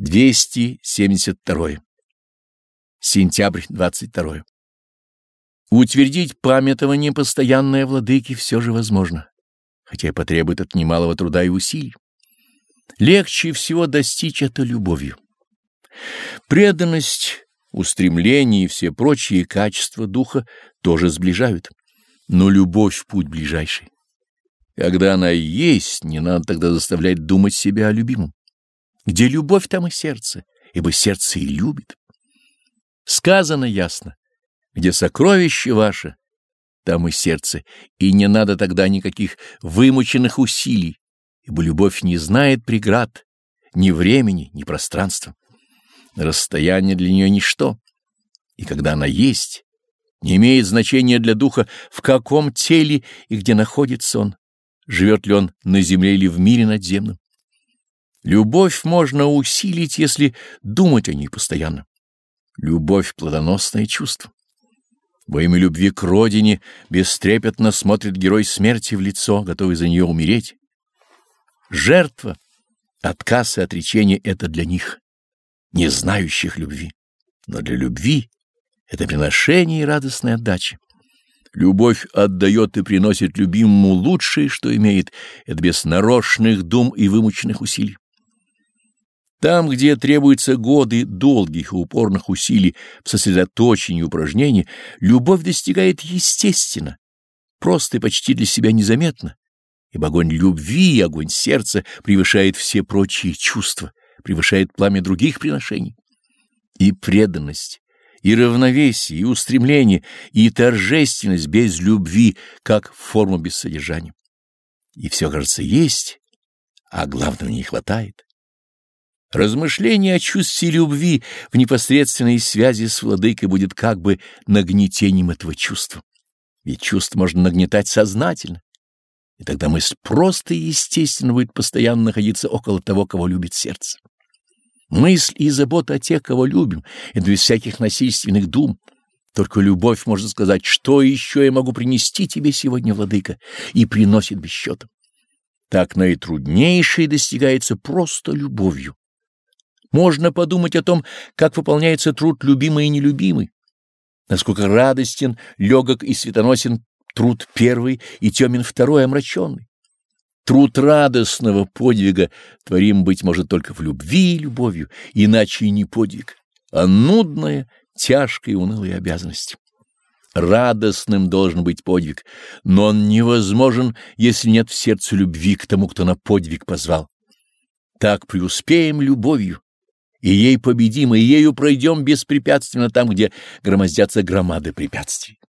272. Сентябрь 22. Утвердить памятование постоянное владыки все же возможно, хотя и потребует от немалого труда и усилий. Легче всего достичь это любовью. Преданность, устремление и все прочие качества духа тоже сближают, но любовь путь ближайший. Когда она есть, не надо тогда заставлять думать себя о любимом. Где любовь, там и сердце, ибо сердце и любит. Сказано ясно, где сокровище ваше, там и сердце, и не надо тогда никаких вымученных усилий, ибо любовь не знает преград, ни времени, ни пространства. Расстояние для нее ничто, и когда она есть, не имеет значения для духа, в каком теле и где находится он, живет ли он на земле или в мире надземном. Любовь можно усилить, если думать о ней постоянно. Любовь — плодоносное чувство. Во имя любви к родине бестрепетно смотрит герой смерти в лицо, готовый за нее умереть. Жертва, отказ и отречение — это для них, не знающих любви. Но для любви — это приношение и радостная отдача. Любовь отдает и приносит любимому лучшее, что имеет, это без нарочных дум и вымученных усилий. Там, где требуются годы долгих и упорных усилий в сосредоточении упражнений, любовь достигает естественно, просто и почти для себя незаметно, ибо огонь любви и огонь сердца превышает все прочие чувства, превышает пламя других приношений. И преданность, и равновесие, и устремление, и торжественность без любви, как форма без содержания. И все, кажется, есть, а главного не хватает. Размышление о чувстве любви в непосредственной связи с владыкой будет как бы нагнетением этого чувства. Ведь чувство можно нагнетать сознательно. И тогда мысль просто и естественно будет постоянно находиться около того, кого любит сердце. Мысль и забота о тех, кого любим, это без всяких насильственных дум. Только любовь может сказать, что еще я могу принести тебе сегодня, владыка, и приносит без счета. Так наитруднейшее достигается просто любовью. Можно подумать о том, как выполняется труд любимый и нелюбимый, насколько радостен, легок и светоносен труд первый и темен второй омраченный. Труд радостного подвига творим, быть может, только в любви и любовью, иначе и не подвиг, а нудная, тяжкая и унылая обязанность. Радостным должен быть подвиг, но он невозможен, если нет в сердце любви к тому, кто на подвиг позвал. Так преуспеем любовью, и ей победим, и ею пройдем беспрепятственно там, где громоздятся громады препятствий.